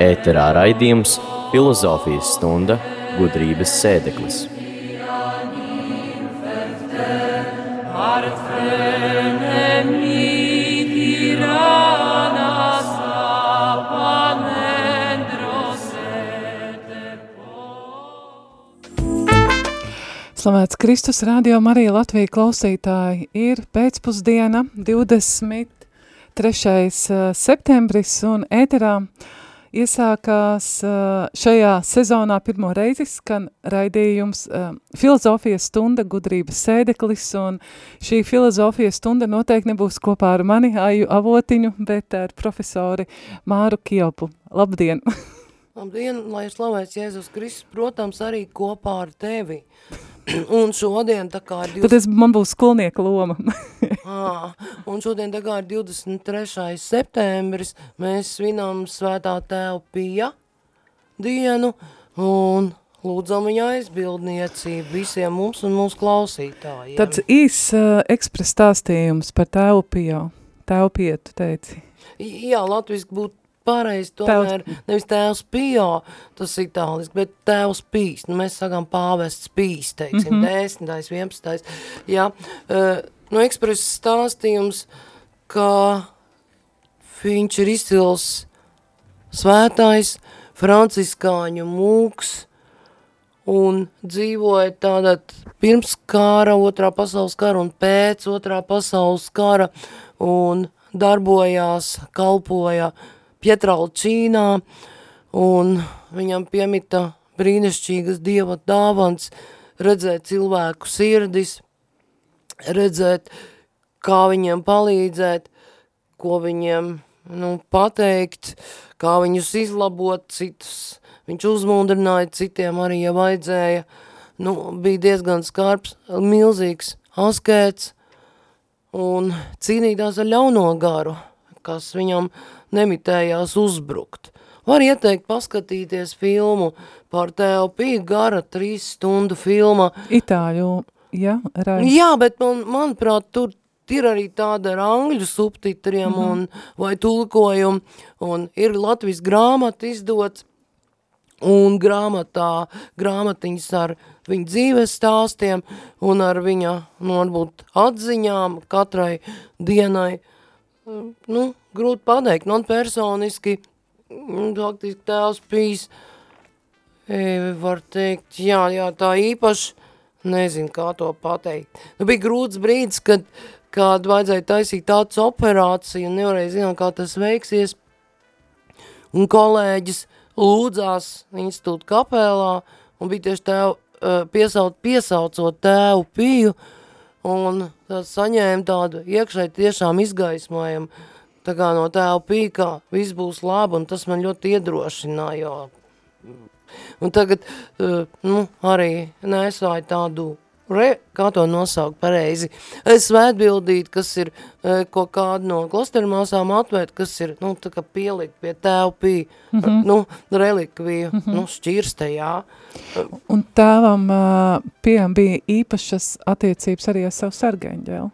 Ēterā raidījums Filozofijas stunda gudrības sēdeklis. Slavēts Kristus, Radio Marija Latvija klausītāji, ir pēcpusdiena 23. septembris un ēterā iesākās šajā sezonā pirmo reizi skan raidījums filozofijas stunda gudrības sēdeklis un šī filozofijas stunda noteikti nebūs kopā ar mani, Aju Avotiņu, bet ar profesori Māru Kiopu. Labdien! Labdien, lai slavēts Jēzus Kristus, protams, arī kopā ar tevi. un šodien tā kā ir... 20... Tad es, man būs skolnieka loma. à, un šodien tā kā ir 23. septembris, mēs svinām svētā tēva pija dienu un lūdzam viņa aizbildniecību visiem mums un mūsu klausītājiem. Tāds īs uh, ekspres stāstījums par tēvu pijā. Tēvu pietu, teici. Jā, latviski būtu pareizi tomēr tēvs. nevis tēvs pijā, tas itāliski, bet tēvs pīs. Nu, mēs sakām pāvests pīs, teiksim, mm -hmm. 10. 11. Jā, uh, nu, ekspress stāstījums, ka viņš ir izcils svētais, franciskāņu mūks, un dzīvoja tādā pirms kāra, otrā pasaules kara un pēc otrā pasaules kara, un darbojās, kalpoja uh, Pietralčīnā, un viņam piemita brīnišķīgas dieva dāvans, redzēt cilvēku sirdis, redzēt, kā viņiem palīdzēt, ko viņiem nu, pateikt, kā viņus izlabot, citus. Viņš uzmundrināja, citiem arī, ja vajadzēja, nu, bija diezgan skarbs, milzīgs askēts un cīnītās ar ļauno garu, kas viņam nemitējās uzbrukt. Var ieteikt paskatīties filmu par TLP gara trīs stundu filma. Itāļu, jā, rai. Jā, bet man, manuprāt, tur ir arī tāda ar angļu subtitriem mm -hmm. un, vai tulkojumu, un ir Latvijas grāmata izdots, un grāmatā, grāmatiņas ar viņa dzīves stāstiem un ar viņa, nu, varbūt atziņām katrai dienai, nu, grūti pateikt. Man personiski, mm, faktiski tēvs bijis, e, var teikt, jā, jā, tā īpaši, nezinu, kā to pateikt. Nu, bija grūts brīdis, kad, kad vajadzēja taisīt tāds operāciju un nevarēja zināt, kā tas veiksies. Un kolēģis lūdzās institūta kapelā un bija tieši tēvu, e, piesauc, piesaucot tēvu piju un saņēma tādu iekšēji tiešām izgaismojumu tā kā no tēva pīkā viss būs labi, un tas man ļoti iedrošināja, un tagad, eh, nu, arī nesāju tādu, re, kā to nosaukt pareizi, svētbildīt, kas ir eh, kaut kādu no klostermāsām atvērt, kas ir, nu, tā kā pielikt pie tēva pī, mm -hmm. nu, relikviju, mm -hmm. nu, šķirste, jā. Un tēvam pieam bija īpašas attiecības arī ar savu sargeņģēlu?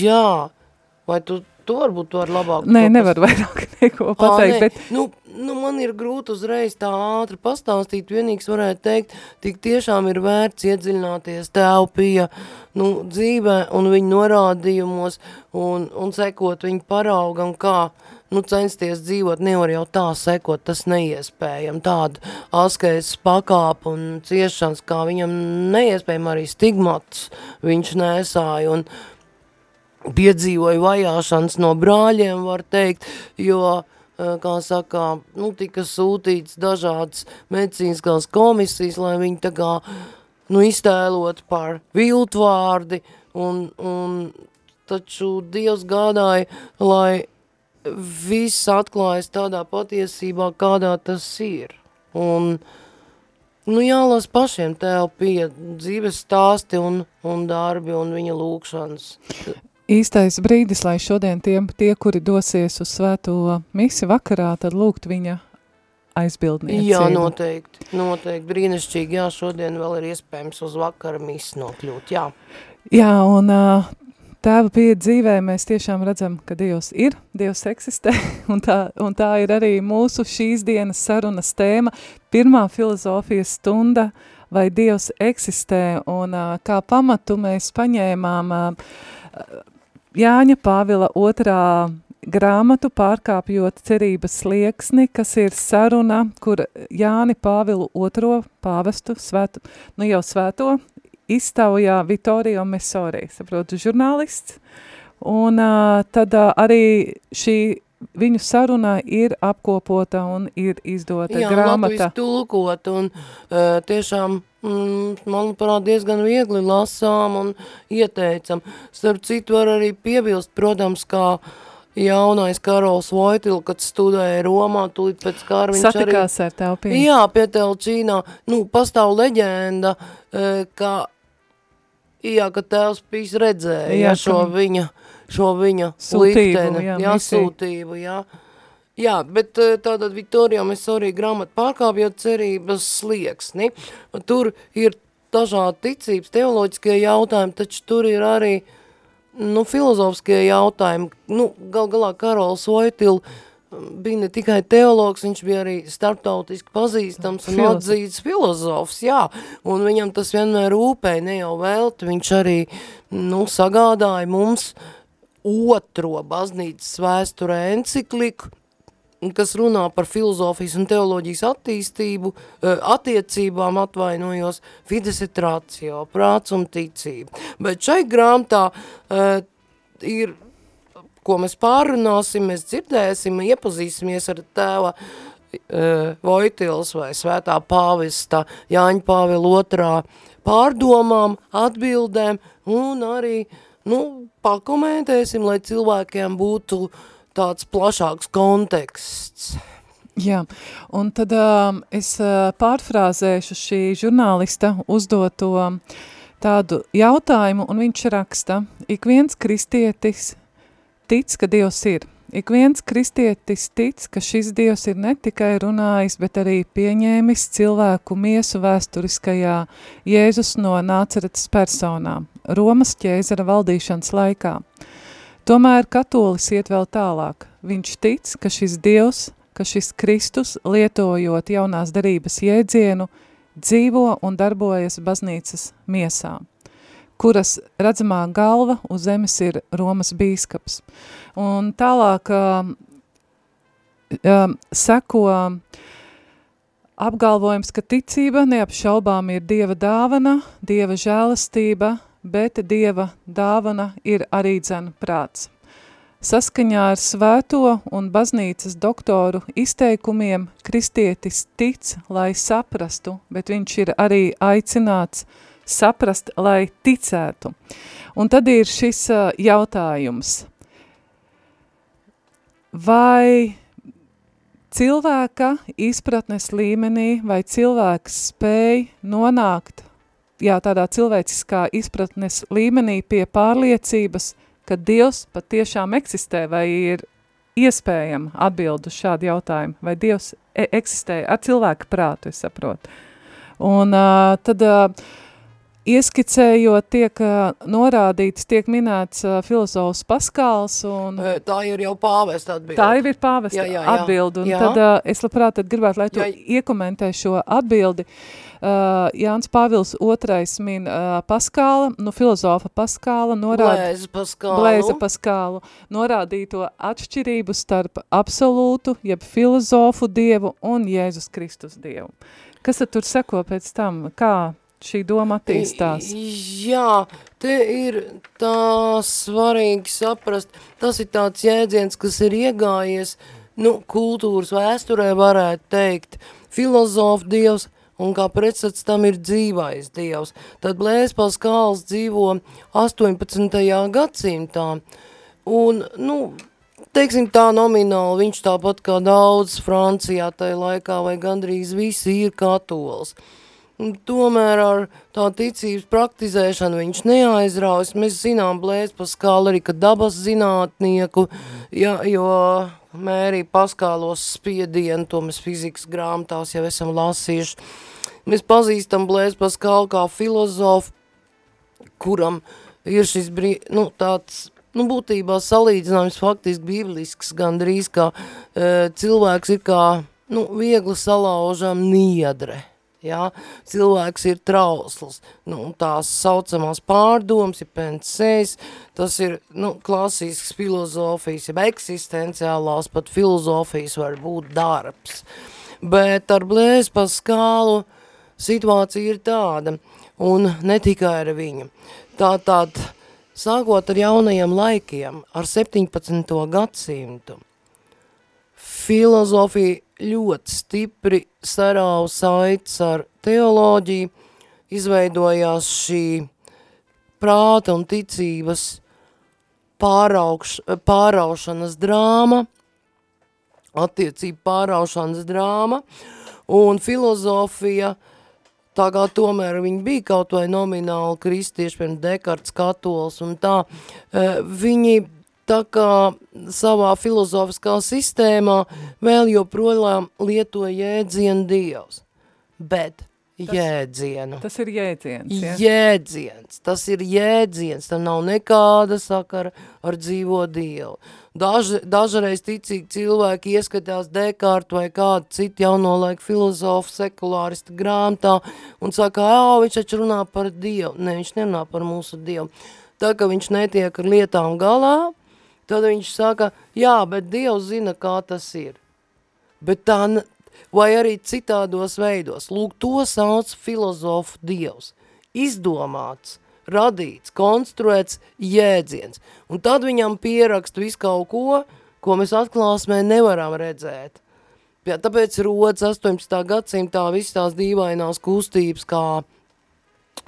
Jā, Vai tu to varbūt to var labāk? Nē, nevar vairāk neko pateikt, Ā, bet... Nu, nu, man ir grūti uzreiz tā ātri pastāstīt, vienīgs varētu teikt, tik tiešām ir vērts iedziļināties tēvu pie nu, dzīvē un viņu norādījumos un, un sekot viņu paraugam, kā nu, censties dzīvot, nevar jau tā sekot, tas neiespējam, tādu askais pakāpu un ciešanas, kā viņam neiespējam arī stigmatus viņš nesāja un, piedzīvoja vajāšanas no brāļiem, var teikt, jo, eh, kā saka, nu, tika sūtīts dažādas medicīniskās komisijas, lai viņi tā kā, nu, iztēlot par viltvārdi, un, un taču Dievs gādāja, lai viss atklājas tādā patiesībā, kādā tas ir. Un, nu, jālas pašiem tev pie dzīves stāsti un, un darbi un viņa lūkšanas īstais brīdis, lai šodien tiem, tie, kuri dosies uz svēto misi vakarā, tad lūgt viņa aizbildniecību. Jā, noteikti, noteikti, brīnišķīgi, jā, šodien vēl ir iespējams uz vakara misu nokļūt, jā. Jā, un tēva pieeja dzīvē mēs tiešām redzam, ka Dievs ir, Dievs eksistē, un tā, un tā ir arī mūsu šīs dienas sarunas tēma, pirmā filozofijas stunda, vai Dievs eksistē, un kā pamatu mēs paņēmām Jāņa Pāvila otrā grāmatu pārkāpjot cerības slieksni, kas ir saruna, kur Jāni Pāvilu otro pāvestu, svētu, nu jau svēto, iztaujā Vittorio Messori, saprotu, žurnālists, un uh, tad uh, arī šī viņu saruna ir apkopota un ir izdota Jā, grāmata. Jā, tulkot un uh, tiešām, manuprāt, diezgan viegli lasām un ieteicam. Starp citu var arī piebilst, protams, kā jaunais Karols Voitila, kad studēja Romā, tūlīt pēc kāra viņš Satikās arī... ar tev pie. Jā, pie Telčīnā. Nu, pastāv leģenda, uh, ka, jā, ka tēvs bijis redzēja jā, šo viņa šo viņa sūtību, likteni, jā, jā sūtību, jā. Jā, bet eh, tātad Viktorijā mēs arī grāmatu pārkāpjot cerības slieksni. Tur ir dažādi ticības, teoloģiskie jautājumi, taču tur ir arī, nu, filozofiskie jautājumi. Nu, gal galā Karols Voitila bija ne tikai teologs, viņš bija arī starptautiski pazīstams un Filozof. atzīts filozofs, jā, un viņam tas vienmēr rūpēja, ne jau velti, viņš arī, nu, sagādāja mums otro baznīcas vēsturē encikliku, kas runā par filozofijas un teoloģijas attīstību, eh, attiecībām atvainojos, fides et ratio, prāts un ticība. Bet šai grāmatā uh, ir, ko mēs pārunāsim, mēs dzirdēsim, iepazīsimies ar tēva uh, Vojtils vai svētā pāvesta Jāņa Pāvila otrā pārdomām, atbildēm un arī uh, nu, pakomentēsim, lai cilvēkiem būtu tāds plašāks konteksts. Jā, un tad um, es uh, pārfrāzēšu šī žurnālista uzdoto tādu jautājumu, un viņš raksta, ik viens kristietis tic, ka Dievs ir. Ik viens kristietis tic, ka šis Dievs ir ne tikai runājis, bet arī pieņēmis cilvēku miesu vēsturiskajā Jēzus no nāceretas personām, Romas ķēzara valdīšanas laikā. Tomēr katolis iet vēl tālāk. Viņš tic, ka šis Dievs, ka šis Kristus, lietojot jaunās darības jēdzienu, dzīvo un darbojas baznīcas miesām kuras redzamā galva uz zemes ir Romas bīskaps. Un tālāk um, um, seko apgalvojums, ka ticība neapšaubām ir Dieva dāvana, Dieva žēlastība, bet Dieva dāvana ir arī dzena prāts. Saskaņā ar svēto un baznīcas doktoru izteikumiem kristietis tic, lai saprastu, bet viņš ir arī aicināts saprast, lai ticētu. Un tad ir šis jautājums. Vai cilvēka izpratnes līmenī, vai cilvēks spēj nonākt jā, tādā cilvēciskā izpratnes līmenī pie pārliecības, ka Dievs patiešām eksistē, vai ir iespējama atbildu šādu jautājumu, vai Dievs e eksistē ar cilvēku prātu, es saprotu. Un uh, tad uh, Ieskicējot, tiek norādīts, tiek minēts filozofs Paskāls. Un... Tā ir jau pāvesta atbildi. Tā jau ir pāvesta jā, jā, jā. atbildi. Un jā. tad uh, es labprāt tad gribētu, lai tu jā. iekomentē šo atbildi. Uh, Jānis Pāvils otrais min uh, Paskāla, nu filozofa Paskāla, norāda, Blēza Paskālu. Blēza Paskālu, norādīto atšķirību starp absolūtu, jeb filozofu dievu un Jēzus Kristus dievu. Kas tad tur seko pēc tam? Kā šī doma attīstās? Jā, te ir tā svarīgi saprast, tas ir tāds jēdziens, kas ir iegājies, nu, kultūras vēsturē varētu teikt, filozofu dievs, un kā pretsats tam ir dzīvais dievs. Tad Blēs Paskāls dzīvo 18. gadsimtā, un, nu, teiksim tā nomināli, viņš tāpat kā daudz Francijā tajā laikā vai gandrīz visi ir katols. Tomēr ar tā ticības praktizēšanu viņš neaizraujas. Mēs zinām Blēs Paskālu arī, ka dabas zinātnieku, ja, jo mērī Paskālos spiedienu, to mēs fizikas grāmatās jau esam lasījuši. Mēs pazīstam Blēs Paskālu kā filozofu, kuram ir šis brī, nu, tāds nu, būtībā salīdzinājums faktiski bīblisks, gandrīz kā e, cilvēks ir kā, nu, viegli salaužam niedre. Ja? Cilvēks ir trausls, nu, tās saucamās pārdomas, ir pensēs, tas ir nu, klasisks filozofijas, ja eksistenciālās pat filozofijas var būt darbs. Bet ar blēs pa skālu situācija ir tāda, un ne tikai ar viņu. Tā tāda, sākot ar jaunajiem laikiem, ar 17. gadsimtu, filozofija ļoti stipri sarāva saites ar teoloģiju, izveidojās šī prāta un ticības pāraugš, pāraušanas drāma, attiecība pāraušanas drāma, un filozofija tā kā tomēr viņi bija kaut vai nomināli kristieši, pirms Dekarts katols un tā, e, viņi tā kā savā filozofiskā sistēmā vēl joprojām lieto jēdzienu Dievs. Bet Tas, jēdzienu. Tas ir jēdziens, ja? Jēdziens, tas ir jēdziens, tam nav nekāda sakara ar dzīvo Dievu. Daž, dažreiz ticīgi cilvēki ieskatās Dekārtu vai kādu citu jauno laiku filozofu, sekulāristu grāmatā un saka, ā, viņš taču runā par Dievu. Ne, viņš nerunā par mūsu Dievu. Tā, ka viņš netiek ar lietām galā, tad viņš saka, jā, bet Dievs zina, kā tas ir. Bet tā, vai arī citādos veidos. Lūk, to sauc filozofu dievs. Izdomāts, radīts, konstruēts jēdziens. Un tad viņam pierakst visu kaut ko, ko mēs atklāsmē nevaram redzēt. Jā, tāpēc rodas 18. gadsimtā visas tās dīvainās kustības kā,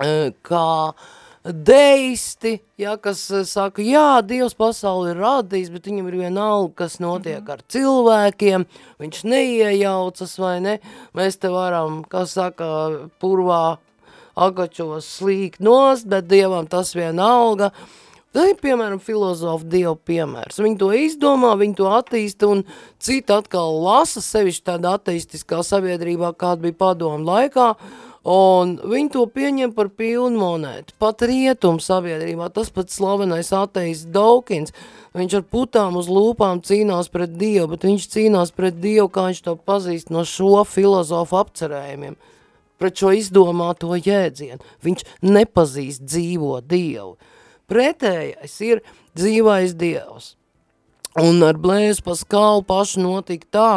eh, kā uh, deisti, ja, kas eh, saka, jā, Dievs pasauli ir radījis, bet viņam ir vienalga, kas notiek mm -hmm. ar cilvēkiem, viņš neiejaucas vai ne, mēs te varam, kas saka, purvā agačos slīgt nost, bet Dievam tas vienalga, Tā ir, piemēram, filozofa dievu piemērs. Viņi to izdomā, viņi to attīsta, un citi atkal lasa sevišķi tādā ateistiskā sabiedrībā, kāda bija padomu laikā, Un viņi to pieņem par pilnu monētu. Pat rietumu sabiedrībā tas pats slavenais ateis Daukins, viņš ar putām uz lūpām cīnās pret Dievu, bet viņš cīnās pret Dievu, kā viņš to pazīst no šo filozofu apcerējumiem, pret šo izdomāto jēdzienu. Viņš nepazīst dzīvo Dievu. Pretējais ir dzīvais Dievs. Un ar Blēs Paskalu pašu notika tā,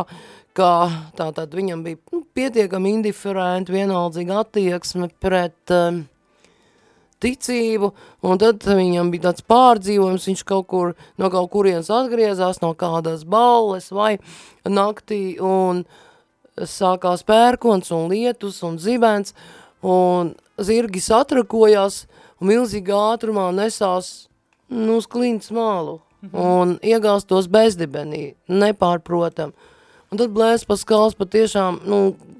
ka tātad viņam bija nu, pietiekami indiferenti, vienaldzīga attieksme pret um, ticību, un tad viņam bija tāds pārdzīvojums, viņš kaut kur, no kaut kurienes atgriezās, no kādas balles vai naktī, un sākās pērkons un lietus un zibens, un zirgi satrakojās, un milzīgā ātrumā nesās nu, uz klints mālu, mhm. un iegāstos bezdibenī, nepārprotam. Un tad blēs paskals patiešām, nu,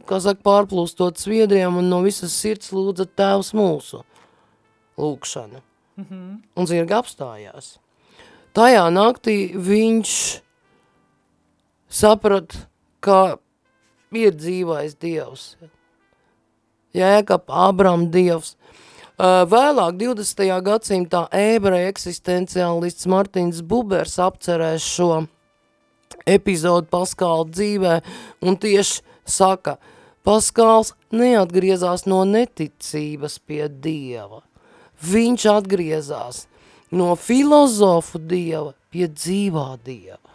kā saka, pārplūstot sviedriem un no visas sirds lūdza tēvs mūsu lūkšanu. Mm -hmm. Un zirga apstājās. Tajā naktī viņš saprat, ka ir dzīvais dievs. Jēkab, Abram dievs. Vēlāk 20. gadsimtā ebreja eksistenciālists Martins Bubers apcerēs šo epizodu Paskāla dzīvē un tieši saka, Paskāls neatgriezās no neticības pie Dieva. Viņš atgriezās no filozofu Dieva pie dzīvā Dieva.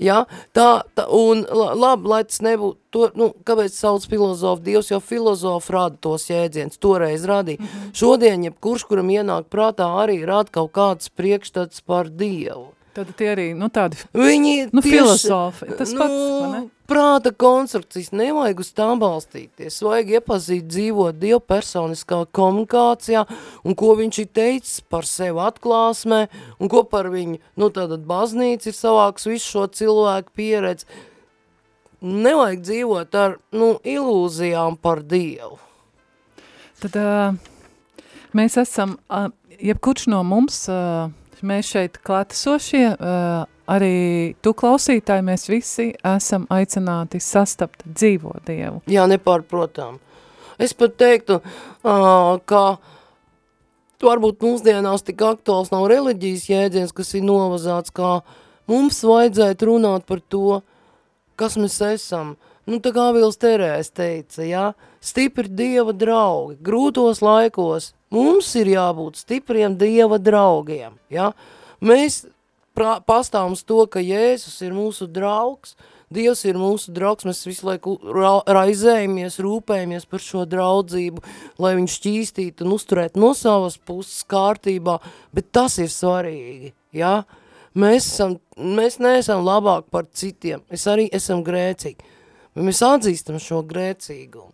Ja, tā, tā, un labi, lai tas nebūtu, to, nu, kāpēc sauc filozofu Dievs, jo filozofu rada tos jēdziens, toreiz radīja. Mm -hmm. Šodien, ja kurš, kuram ienāk prātā, arī rada kaut kāds priekšstats par Dievu. Tad tie arī, nu, tādi Viņi nu, tieši, filozofi, tas nu, pats, vai ne? Prāta konstrukcijas nevajag uz tām balstīties, vajag iepazīt dzīvot Dievu personiskā komunikācijā, un ko viņš ir teicis par sevi atklāsmē, un ko par viņu, nu, tātad baznīca ir savāks visu šo cilvēku pieredzi. nevajag dzīvot ar, nu, ilūzijām par Dievu. Tad uh, mēs esam, uh, jebkurš no mums, uh, mēs šeit klātesošie, uh, arī tu klausītāji, mēs visi esam aicināti sastapt dzīvo Dievu. Jā, nepārprotām. Es pat teiktu, ka varbūt mūsdienās tik aktuāls nav reliģijas jēdziens, kas ir novazāts, kā mums vajadzētu runāt par to, kas mēs esam. Nu, tā kā Vils Terēs teica, ja, stipri Dieva draugi, grūtos laikos, mums ir jābūt stipriem Dieva draugiem, ja. Mēs pastāvam uz to, ka Jēzus ir mūsu draugs, Dievs ir mūsu draugs, mēs visu laiku ra raizējamies, rūpējamies par šo draudzību, lai viņš šķīstītu un uzturētu no savas puses kārtībā, bet tas ir svarīgi, ja? Mēs, esam, mēs neesam labāk par citiem, mēs arī esam grēcīgi, mēs atzīstam šo grēcīgumu.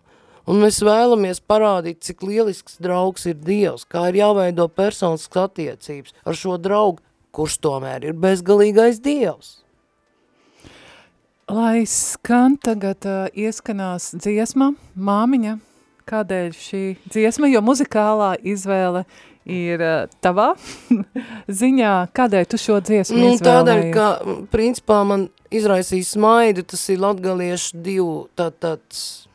Un mēs vēlamies parādīt, cik lielisks draugs ir Dievs, kā ir jāveido personiskas attiecības ar šo draugu, kurš tomēr ir bezgalīgais Dievs. Lai skan tagad uh, ieskanās dziesma, māmiņa, kādēļ šī dziesma, jo muzikālā izvēle ir uh, tavā ziņā, kādēļ tu šo dziesmu nu? Tādēļ, ka principā man izraisīja smaidu, tas ir latgaliešu divu tā, tāds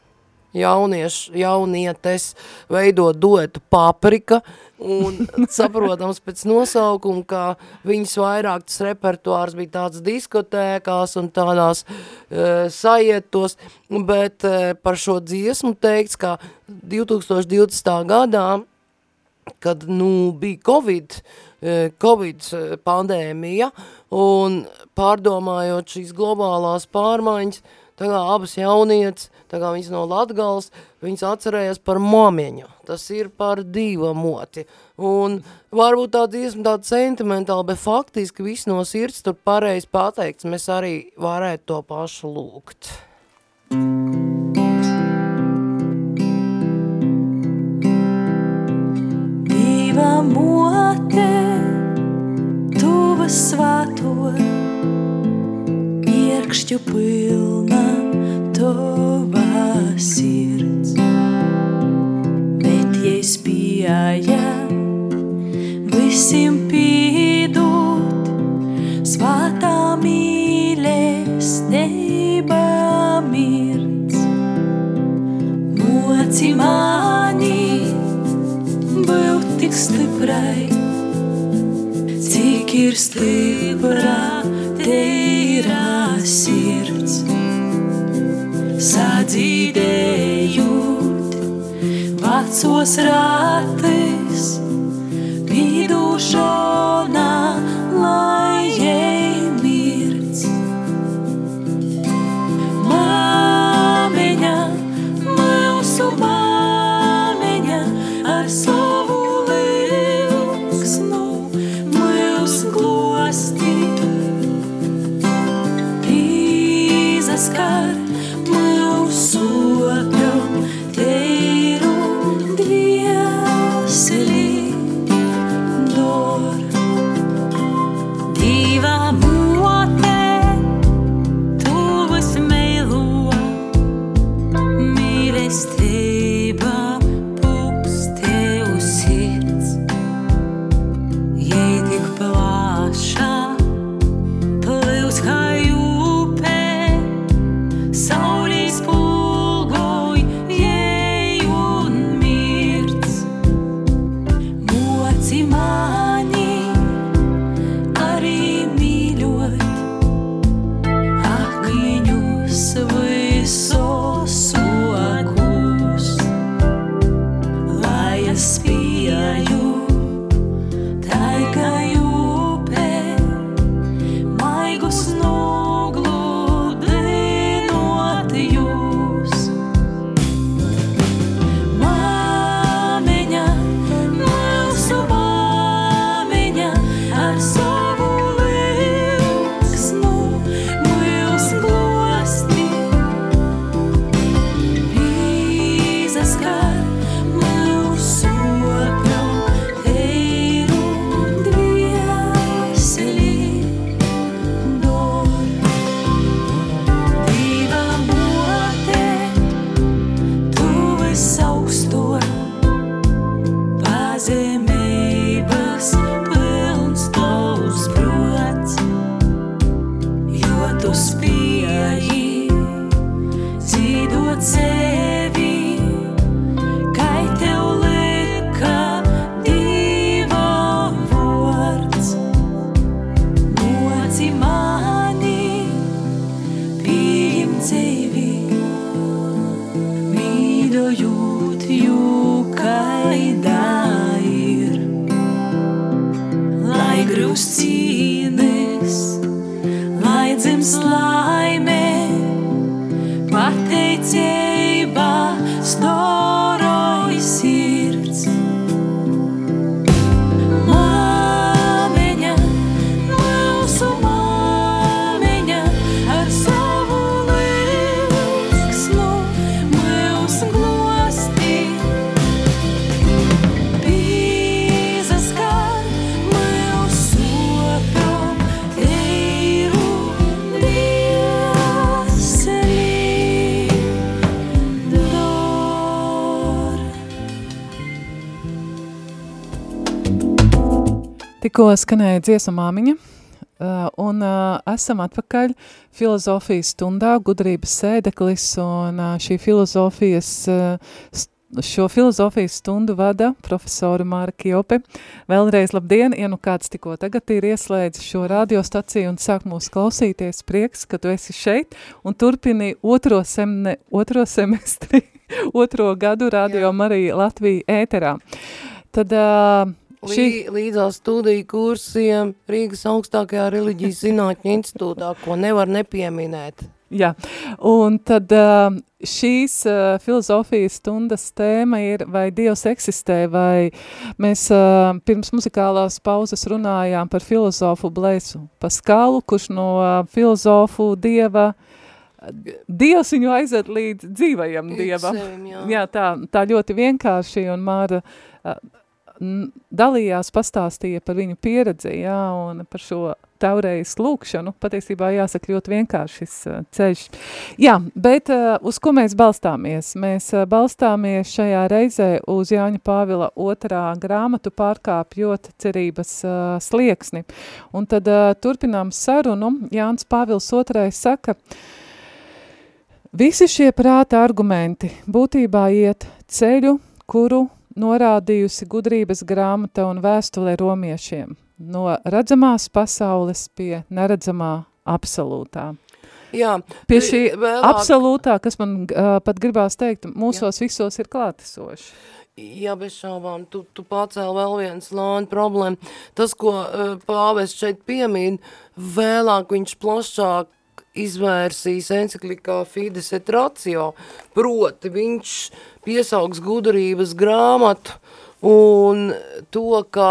jauniešu, jaunietes veido duetu paprika, un saprotams pēc nosaukuma, ka viņas vairāk tas repertuārs bija tāds diskotēkās un tādās uh, sajietos, bet uh, par šo dziesmu teikts, ka 2020. gadā, kad nu, bija Covid, uh, Covid pandēmija un pārdomājot šīs globālās pārmaiņas, tā kā abas jaunietes, tā kā viņas no Latgals, viņas atcerējās par momieņu. Tas ir par divu moti. Un varbūt tā dziesma tāda sentimentāla, bet faktiski viss no sirds tur pareizi pateikts, mēs arī varētu to pašu lūgt. Diva svāto, iekšķu pilna tova sirds. Bet, ja spījāja visiem pīdūt, svātā mīlestība mirds. Moci mani būt tik stiprai, cik ir stipra teirā sirds. Sadzīdējot vecos ratis, pīdušanā, снова. Tikko skanēja dziesma māmiņa, uh, un uh, esam atpakaļ filozofijas stundā, gudrības sēdeklis, un uh, šī filozofijas, šo filozofijas stundu vada profesori Māra Kjope. Vēlreiz labdien, ja nu kāds tikko tagad ir ieslēdzis šo radiostaciju un sāk mūs klausīties, prieks, ka tu esi šeit, un turpini otro, semne, otro semestri, otro gadu radio Marija Latvija ēterā. Tad uh, šī... Lī, līdzās studiju kursiem Rīgas augstākajā reliģijas zinātņu institūtā, ko nevar nepieminēt. Jā, un tad uh, šīs uh, filozofijas stundas tēma ir, vai Dievs eksistē, vai mēs uh, pirms muzikālās pauzes runājām par filozofu Blēsu Paskalu, kurš no uh, filozofu Dieva, Dievs viņu aizved līdz dzīvajam Dievam. jā. jā, tā, tā ļoti vienkārši, un Māra dalījās, pastāstīja par viņu pieredzi, jā, un par šo taurejas lūkšanu, patiesībā jāsaka ļoti vienkārši šis uh, ceļš. Jā, bet uh, uz ko mēs balstāmies? Mēs uh, balstāmies šajā reizē uz Jāņa Pāvila otrā grāmatu pārkāpjot cerības slieksni. Un tad turpinām sarunu. Jānis Pāvils otrais saka, Visi šie prāta argumenti būtībā iet ceļu, kuru norādījusi gudrības grāmata un vēstule romiešiem, no redzamās pasaules pie neredzamā absolūtā. Jā, Pie šī vēlāk- absolūtā, kas man uh, pat gribās teikt, mūsos Jā. visos ir klātesoši. Jā, bez šaubām, tu, tu pacēli vēl viens lāņu problēmu. Tas, ko uh, pāvests šeit piemīn, vēlāk viņš plašāk izvērsīs enciklikā Fides et Ratio, proti viņš piesaugs gudrības grāmatu un to, ka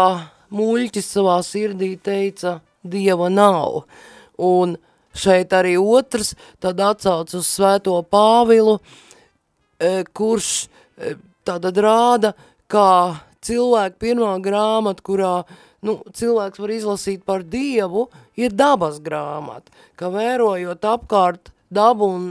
muļķis savā sirdī teica, Dieva nav. Un šeit arī otrs, tad atsauc uz svēto Pāvilu, e, kurš e, tātad rāda, kā cilvēku pirmā grāmata, kurā nu, cilvēks var izlasīt par Dievu, ir dabas grāmata, ka vērojot apkārt dabu un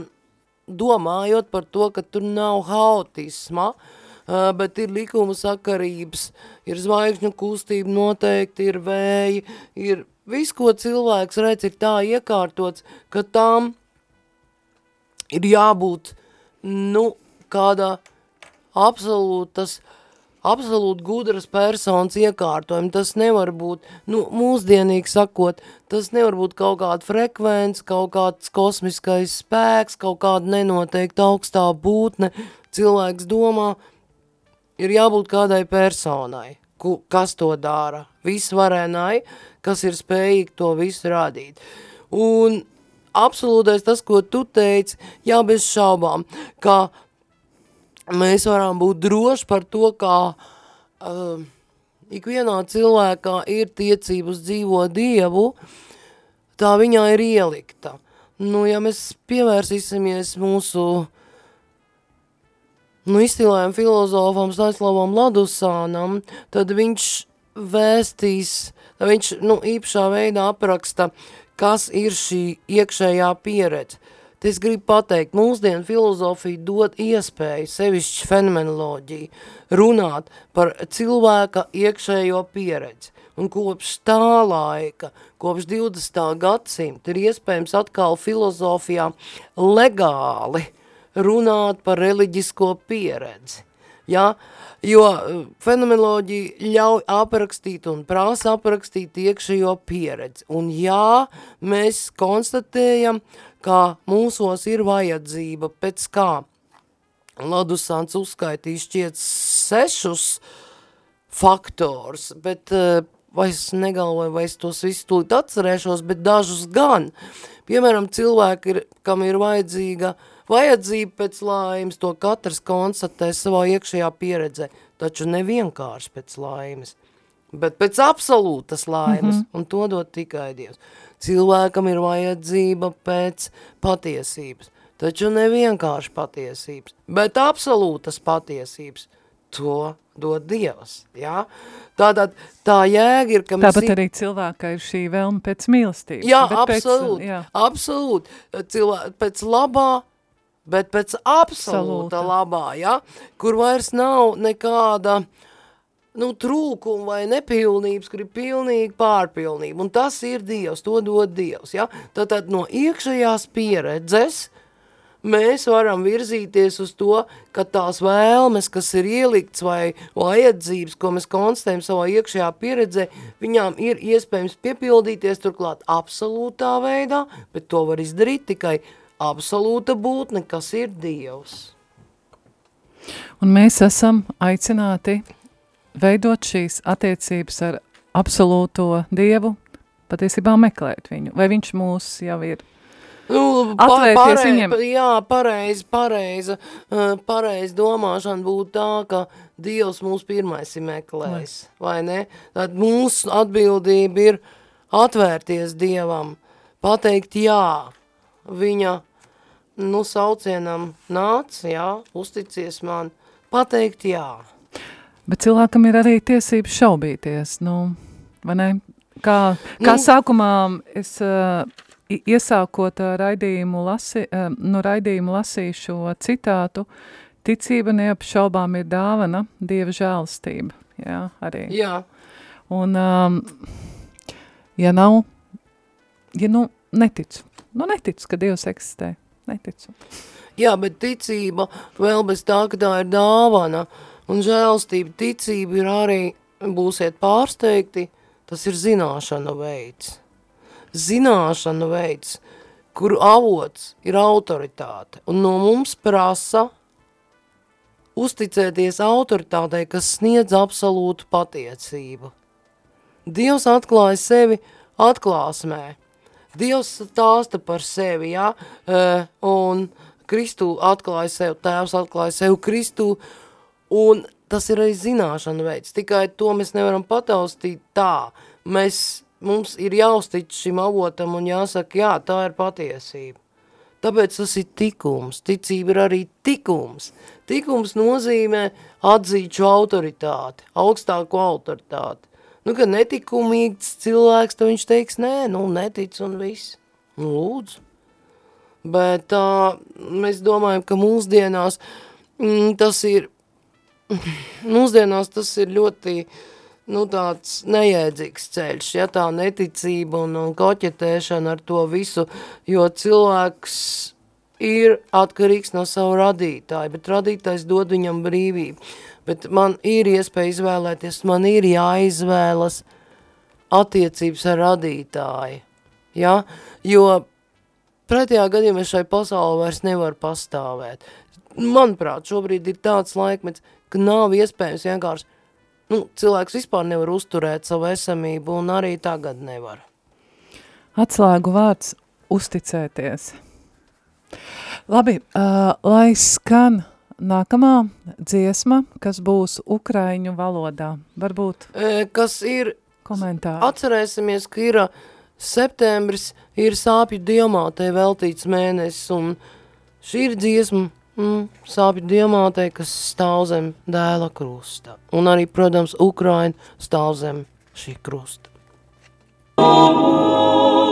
domājot par to, ka tur nav hautisma, uh, bet ir likuma sakarības, ir zvaigžņu kustība noteikti, ir vēji, ir viss, ko cilvēks redz, ir tā iekārtots, ka tām ir jābūt, nu, kādā absolūtas, absolūti gudras personas iekārtojumi. Tas nevar būt, nu, mūsdienīgi sakot, tas nevar būt kaut kāda frekvence, kaut kāds kosmiskais spēks, kaut kāda nenoteikta augstā būtne. Cilvēks domā, ir jābūt kādai personai, ku, kas to dara, visvarenai, kas ir spējīgi to visu rādīt. Un absolūtais tas, ko tu teici, jā, bez šaubām, ka mēs varam būt droši par to, kā uh, ikvienā cilvēkā ir tiecības dzīvo Dievu, tā viņā ir ielikta. Nu, ja mēs pievērsīsimies mūsu nu, izcilējam filozofam Staislavam Ladusānam, tad viņš vēstīs, viņš nu, īpašā veidā apraksta, kas ir šī iekšējā pieredze. Es gribu pateikt, mūsdienu filozofija dod iespēju, sevišķi fenomenoloģiju, runāt par cilvēka iekšējo pieredzi. Un kopš tā laika, kopš 20. gadsimta, ir iespējams atkal filozofijā legāli runāt par reliģisko pieredzi. Ja? Jo eh, fenomenoloģija ļauj aprakstīt un prasa aprakstīt iekšējo pieredzi. Un jā, mēs konstatējam, ka mūsos ir vajadzība pēc kā Ladusāns uzskaitīja šķiet sešus faktors, bet uh, vai es negalvoju, vai es tos visus tūlīt atcerēšos, bet dažus gan. Piemēram, cilvēki, ir, kam ir vajadzīga vajadzība pēc laimes, to katrs konstatē savā iekšējā pieredzē, taču nevienkārši pēc laimes, bet pēc absolūtas laimes, mm -hmm. un to dod tikai Dievs. Cilvēkam ir vajadzība pēc patiesības, taču nevienkārši patiesības, bet absolūtas patiesības, to dod Dievs, jā? Tātad tā jēga ir, ka Tāpat arī cilvēkā ir šī vēlme pēc mīlestības. Jā, absolūti, Pēc, jā. absolūti. Cilvē, pēc labā, bet pēc absolūta Absolūta. labā, ja? kur vairs nav nekāda nu, trūkuma vai nepilnības, kur ir pilnīgi pārpilnība. Un tas ir Dievs, to dod Dievs. Ja? Tātad no iekšējās pieredzes mēs varam virzīties uz to, ka tās vēlmes, kas ir ielikts vai vajadzības, ko mēs konstatējam savā iekšējā pieredzē, viņām ir iespējams piepildīties turklāt absolūtā veidā, bet to var izdarīt tikai absolūta būtne, kas ir Dievs. Un mēs esam aicināti veidot šīs attiecības ar absolūto Dievu, patiesībā meklēt viņu. Vai viņš mūs jau ir? Nu, Atvērties viņam. Jā, pareizi, pareiza, uh, pareiza domāšana būtu tā, ka Dievs mūs pirmais ir meklējis, vai ne? Tad mūsu atbildība ir atvērties Dievam, pateikt jā, viņa, nu, saucienam nāc, jā, uzticies man, pateikt jā. Bet cilvēkam ir arī tiesības šaubīties, nu, vai ne? Kā, kā Nu- sākumā es uh, iesākot uh, raidījumu, lasi, uh, no raidījumu lasīju šo citātu, ticība neapšaubām ir dāvana, Dieva žēlastība, jā, arī. Jā, Un, um, ja nav, ja nu neticu, nu neticu, ka Dievs eksistē, neticu. Jā, bet ticība vēl bez tā, ka tā ir dāvana un žēlstība, ticība ir arī, būsiet pārsteigti, tas ir zināšana veids. Zināšana veids, kuru avots ir autoritāte, un no mums prasa uzticēties autoritātei, kas sniedz absolūtu patiecību. Dievs atklāja sevi atklāsmē. Dievs stāsta par sevi, ja? Eh, un Kristu atklāja sev, tēvs atklāja sev Kristu, un tas ir arī zināšana veids. Tikai to mēs nevaram pataustīt tā. Mēs, mums ir jāuztic šim avotam un jāsaka, jā, tā ir patiesība. Tāpēc tas ir tikums. Ticība ir arī tikums. Tikums nozīmē atzīt šo autoritāti, augstāko autoritāti. Nu, ka netikumīgs cilvēks, tad viņš teiks, nē, nu, netic un viss. Nu, lūdzu. Bet tā, mēs domājam, ka mūsdienās mm, tas ir, mūsdienās tas ir ļoti, nu, tāds nejēdzīgs ceļš, ja tā neticība un, un koķetēšana ar to visu, jo cilvēks ir atkarīgs no savu radītāju, bet radītājs dod viņam brīvību. Bet man ir iespēja izvēlēties, man ir jāizvēlas attiecības ar radītāju, ja? jo pretējā gadījumā šai pasaulē vairs nevar pastāvēt. Manuprāt, šobrīd ir tāds laikmets, ka nav iespējams vienkārši, nu, cilvēks vispār nevar uzturēt savu esamību un arī tagad nevar. Atslēgu vārds uzticēties. Labi, uh, lai skan nākamā dziesma, kas būs ukraiņu valodā. Varbūt e, kas ir komentāri. Atcerēsimies, ka ir e, septembris, ir sāpju diamātei veltīts mēnesis, un šī ir dziesma mm, sāpju diamātei, kas stāv zem dēla krusta. Un arī, protams, Ukraina stāv zem šī krusta. Oh!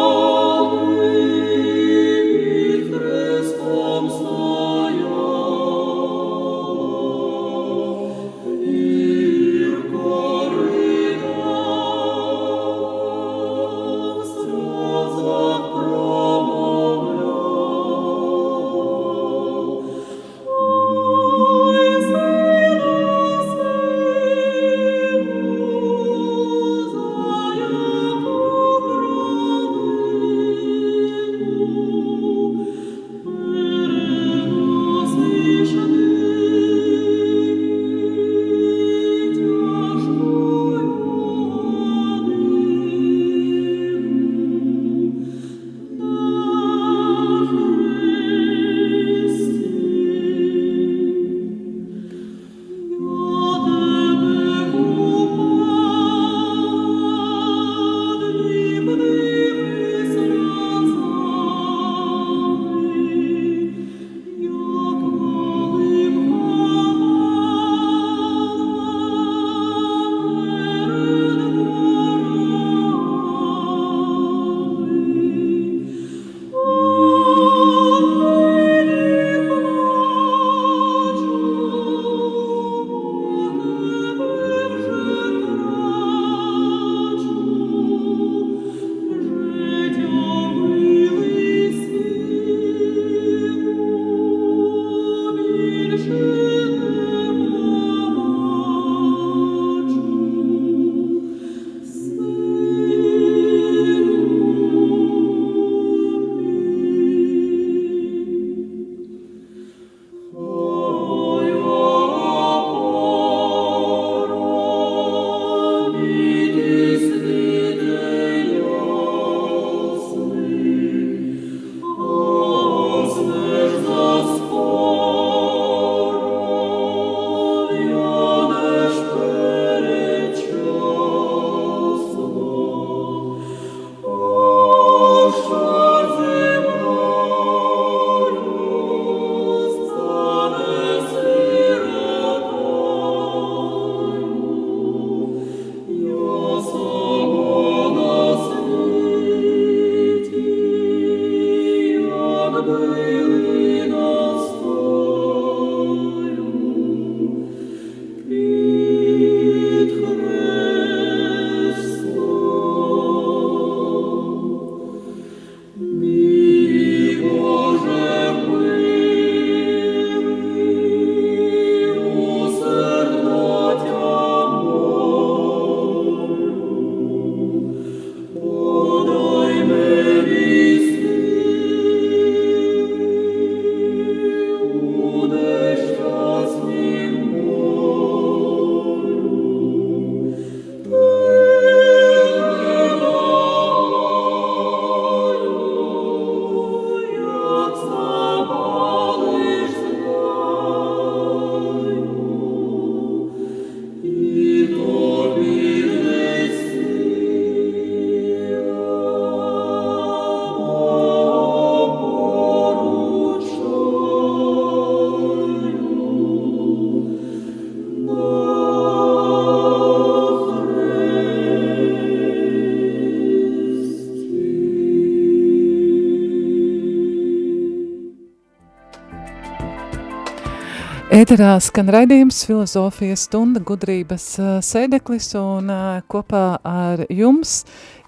Ēterā skan raidījums filozofijas stunda gudrības sēdeklis un kopā ar jums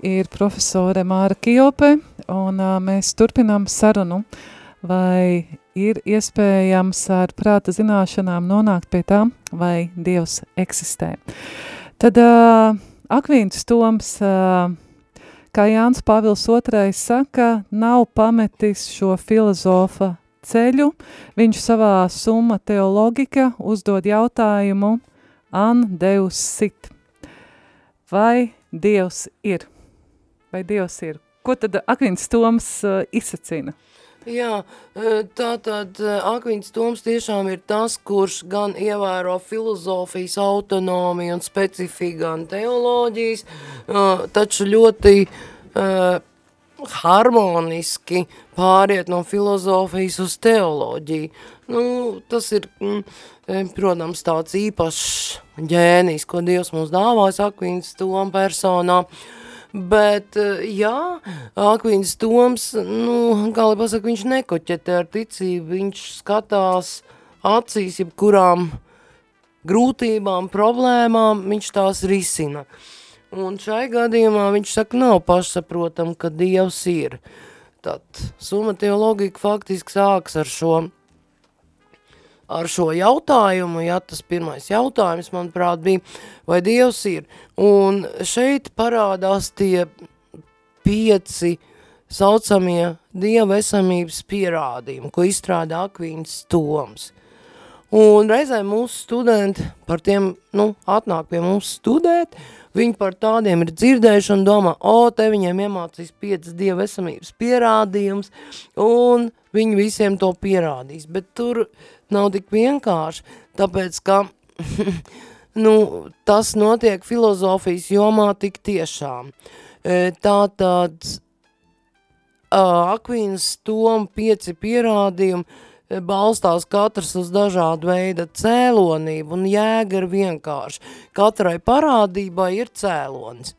ir profesore Māra Kijope un mēs turpinām sarunu, vai ir iespējams ar prāta zināšanām nonākt pie tā, vai Dievs eksistē. Tad Akvīns Toms, kā Jānis Pāvils II saka, nav pametis šo filozofa ceļu, viņš savā summa teologika uzdod jautājumu An Deus sit. Vai Dievs ir? Vai Dievs ir? Ko tad Akvins Toms uh, izsacina? Jā, e, tā tad e, Akviņas Toms tiešām ir tas, kurš gan ievēro filozofijas autonomiju un specifiju, gan teoloģijas, taču ļoti harmoniski pāriet no filozofijas uz teoloģiju. Nu, tas ir, mm, protams, tāds īpašs ģēnijs, ko Dievs mums dāvājas Akviņas Toma personā, Bet, jā, Akvīns Toms, nu, kā lai pasaka, viņš nekoķetē ar ticību, viņš skatās acīs, jebkurām grūtībām, problēmām, viņš tās risina. Un šai gadījumā viņš saka, nav pašsaprotam, ka Dievs ir. Tad summa teologika faktiski sāks ar šo ar šo jautājumu, ja tas pirmais jautājums, manuprāt, bija, vai Dievs ir. Un šeit parādās tie pieci saucamie Dieva esamības pierādījumi, ko izstrādā Akvīns Toms. Un reizē mūsu studenti par tiem, nu, atnāk pie mums studēt, viņi par tādiem ir dzirdējuši un domā, o, te viņiem iemācīs piecas Dieva esamības pierādījums, un viņi visiem to pierādīs. Bet tur nav tik vienkārši, tāpēc, ka nu, tas notiek filozofijas jomā tik tiešām. E, Tātad Akvīnas Toma pieci pierādījumi balstās katrs uz dažādu veidu cēlonību un jēga ir vienkārši. Katrai parādībai ir cēlonis.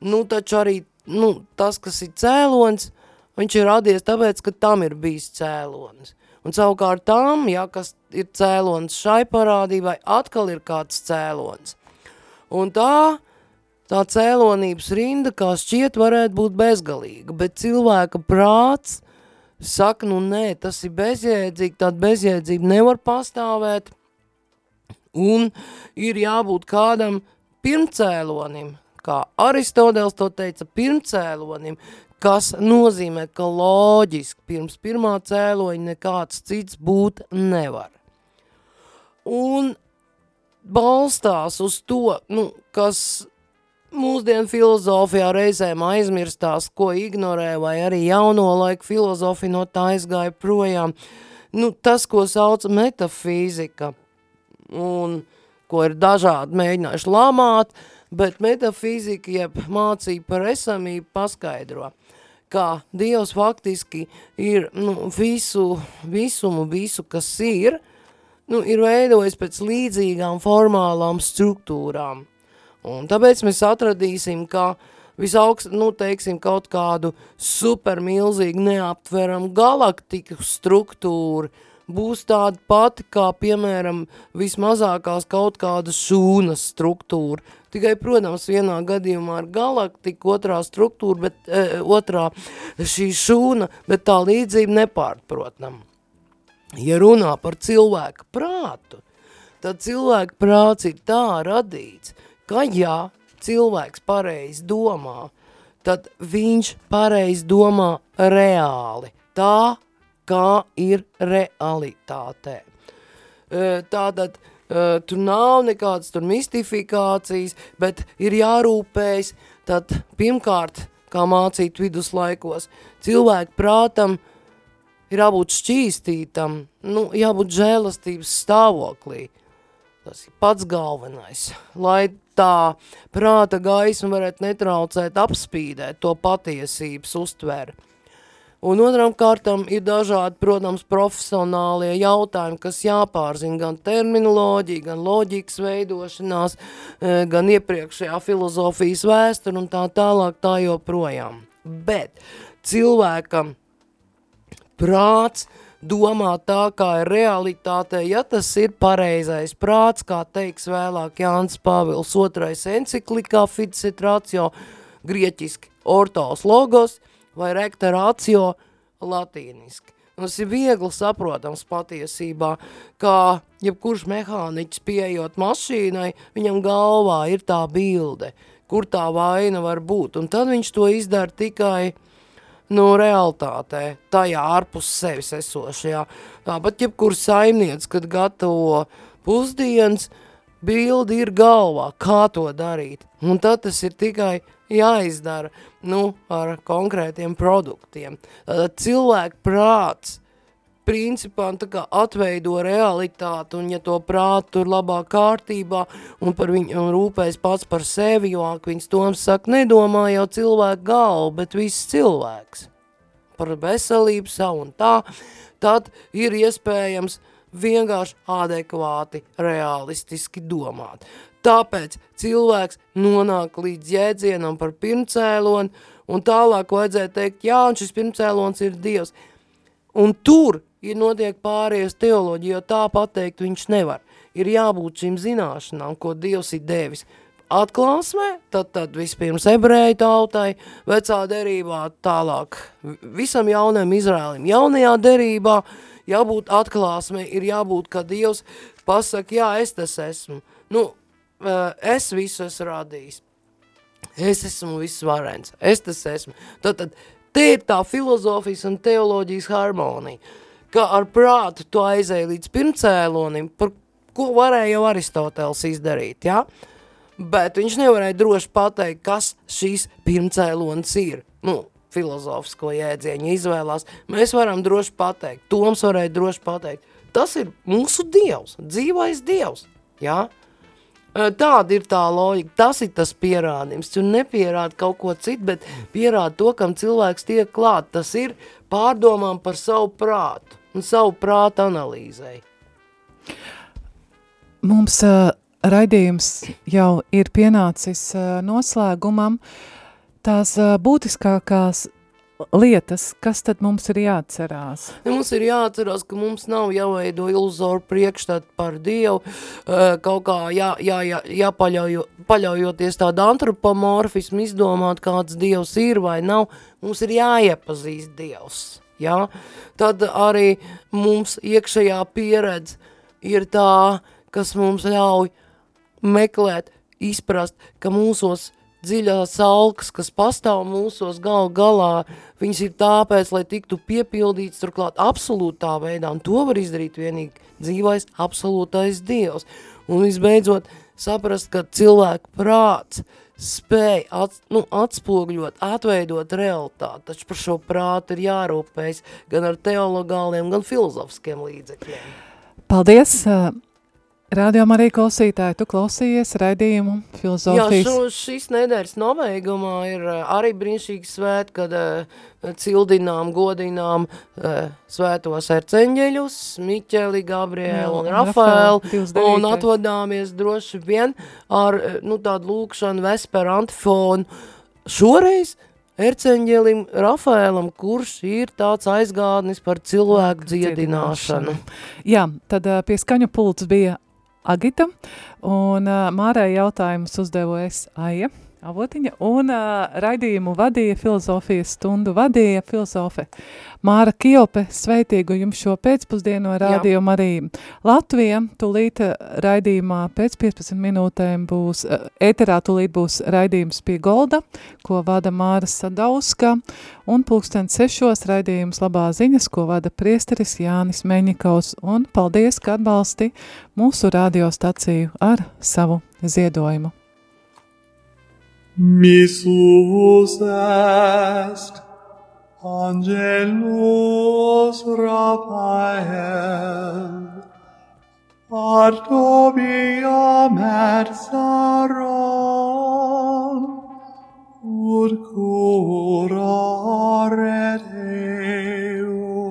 Nu, taču arī nu, tas, kas ir cēlonis, viņš ir radies tāpēc, ka tam ir bijis cēlonis. Un savukārt tam, ja, kas ir cēlons šai parādībai, atkal ir kāds cēlons. Un tā, tā cēlonības rinda, kā šķiet, varētu būt bezgalīga, bet cilvēka prāts saka, nu nē, tas ir bezjēdzīgi, tāda bezjēdzība nevar pastāvēt, un ir jābūt kādam pirmcēlonim, kā Aristodels to teica, pirmcēlonim, kas nozīmē, ka loģiski pirms pirmā cēloņa nekāds cits būt nevar. Un balstās uz to, nu, kas mūsdienu filozofijā reizēm aizmirstās, ko ignorē, vai arī jauno laiku filozofija no tā aizgāja projām. Nu, tas, ko sauc metafīzika, un ko ir dažādi mēģinājuši lamāt, bet metafīzika, jeb mācība par esamību paskaidro ka Dievs faktiski ir nu, visu, visumu, visu, kas ir, nu, ir veidojis pēc līdzīgām formālām struktūrām. Un tāpēc mēs atradīsim, ka visaugst, nu, teiksim, kaut kādu super milzīgu neaptveram galaktiku struktūru, būs tāda pati kā, piemēram, vismazākās kaut kāda šūnas struktūra. Tikai, protams, vienā gadījumā ar galaktiku, otrā struktūra, bet e, otrā šī šūna, bet tā līdzība nepārprotam. Ja runā par cilvēka prātu, tad cilvēka prāts ir tā radīts, ka ja cilvēks pareizi domā, tad viņš pareizi domā reāli, tā kā ir realitātē. Tātad tur nav nekādas tur mistifikācijas, bet ir jārūpējas, tad pirmkārt, kā mācīt viduslaikos, cilvēku prātam ir jābūt šķīstītam, nu, jābūt žēlastības stāvoklī. Tas ir pats galvenais, lai tā prāta gaisma varētu netraucēt apspīdēt to patiesības uztveri. Un otram kārtam ir dažādi, protams, profesionālie jautājumi, kas jāpārzina gan terminoloģija, gan loģikas veidošanās, e, gan iepriekšējā filozofijas vēstura un tā tālāk tā joprojām. Bet cilvēkam prāts domāt tā, kā ir realitāte, ja tas ir pareizais prāts, kā teiks vēlāk Jānis Pāvils otrais enciklikā Fidset Ratio, grieķiski ortos logos vai recta ratio latīniski. Tas ir viegli saprotams patiesībā, kā jebkurš mehāniķis pieejot mašīnai, viņam galvā ir tā bilde, kur tā vaina var būt. Un tad viņš to izdara tikai nu, realitātē, tajā ārpus sevis esošajā. Tāpat jebkur saimniec, kad gatavo pusdienas, bildi ir galvā, kā to darīt. Un tad tas ir tikai jāizdara nu, ar konkrētiem produktiem. Tātad cilvēku prāts principā kā atveido realitāti, un ja to prātu tur labā kārtībā, un par viņu un rūpēs pats par sevi, jo viņš toms saka, nedomā jau cilvēku galvu, bet viss cilvēks par veselību savu un tā, tad ir iespējams vienkārši adekvāti, realistiski domāt. Tāpēc cilvēks nonāk līdz jēdzienam par pirmcēloni, un tālāk vajadzēja teikt, jā, un šis pirmcēlons ir Dievs. Un tur ir notiek pārējais teoloģija, jo tā pateikt viņš nevar. Ir jābūt šīm zināšanām, ko Dievs ir devis atklāsmē, tad, tad vispirms ebreju tautai, vecā derībā, tālāk visam jaunajam Izrēlim. Jaunajā derībā jābūt atklāsmē, ir jābūt, ka Dievs pasaka, jā, es tas esmu. Nu, es visu esmu radījis. Es esmu visvarens, es tas esmu. Tad, tad te ir tā filozofijas un teoloģijas harmonija, ka ar prātu tu aizēji līdz pirmcēlonim, par ko varēja jau Aristotels izdarīt, ja? Bet viņš nevarēja droši pateikt, kas šīs pirmcēlonis ir. Nu, filozofisko jēdzienu izvēlās. Mēs varam droši pateikt, Toms varēja droši pateikt, tas ir mūsu dievs, dzīvais dievs, ja? Tāda ir tā loģika, tas ir tas pierādījums. Tu nepierādi kaut ko citu, bet pierādi to, kam cilvēks tiek klāt. Tas ir pārdomām par savu prātu un savu prātu analīzei. Mums uh, raidījums jau ir pienācis uh, noslēgumam. Tās uh, būtiskākās lietas, kas tad mums ir jāatcerās? Mums ir jāatcerās, ka mums nav jāveido iluzoru priekšstat par Dievu, kaut kā jā, jā, jā, jāpaļaujo, paļaujoties tādu antropomorfismu, izdomāt, kāds Dievs ir vai nav, mums ir jāiepazīst Dievs. Ja? Tad arī mums iekšējā pieredze ir tā, kas mums ļauj meklēt, izprast, ka mūsos dziļās alkas, kas pastāv mūsos gal galā, viņas ir tāpēc, lai tiktu piepildīts turklāt absolūtā veidā, un to var izdarīt vienīgi dzīvais absolūtais Dievs. Un visbeidzot, saprast, ka cilvēku prāts spēj at, nu, atspogļot, atveidot realitāti, taču par šo prātu ir jārūpējas gan ar teologāliem, gan filozofiskiem līdzekļiem. Paldies! Radio Marija klausītāji, tu klausījies raidījumu filozofijas. Jā, šo, šīs nedēļas nobeigumā ir arī brīnišķīgi svēt, kad uh, cildinām, godinām uh, svētos erceņģeļus, Miķeli, Gabrielu un Rafaelu, un atvadāmies droši vien ar nu, tādu lūkšanu vesperu antifonu. Šoreiz erceņģelim Rafaēlam, kurš ir tāds aizgādnis par cilvēku dziedināšanu. Jā, tad pie skaņu pults bija Agita, un uh, Mārai jautājumus uzdevu es Aija Avotiņa, un uh, raidījumu vadīja filozofijas stundu vadīja filozofe Māra Kiope, sveitīgu jums šo pēcpusdienu rādījumu arī Latvija, tūlīt raidījumā pēc 15 minūtēm būs, ēterā tūlīt būs raidījums pie Golda, ko vada Māra Sadauska, un pulksten sešos raidījums labā ziņas, ko vada priesteris Jānis Meņikaus, un paldies, ka atbalsti mūsu radiostaciju ar savu ziedojumu. Misus est angelus Raphael ad tobiam et saron ut curare Deus.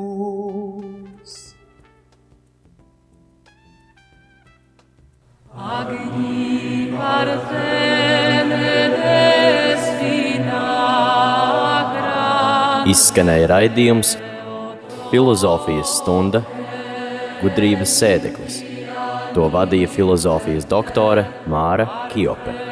Agni Izskanēja raidījums Filozofijas stunda Gudrības sēdeklis. To vadīja filozofijas doktore Māra Kiope.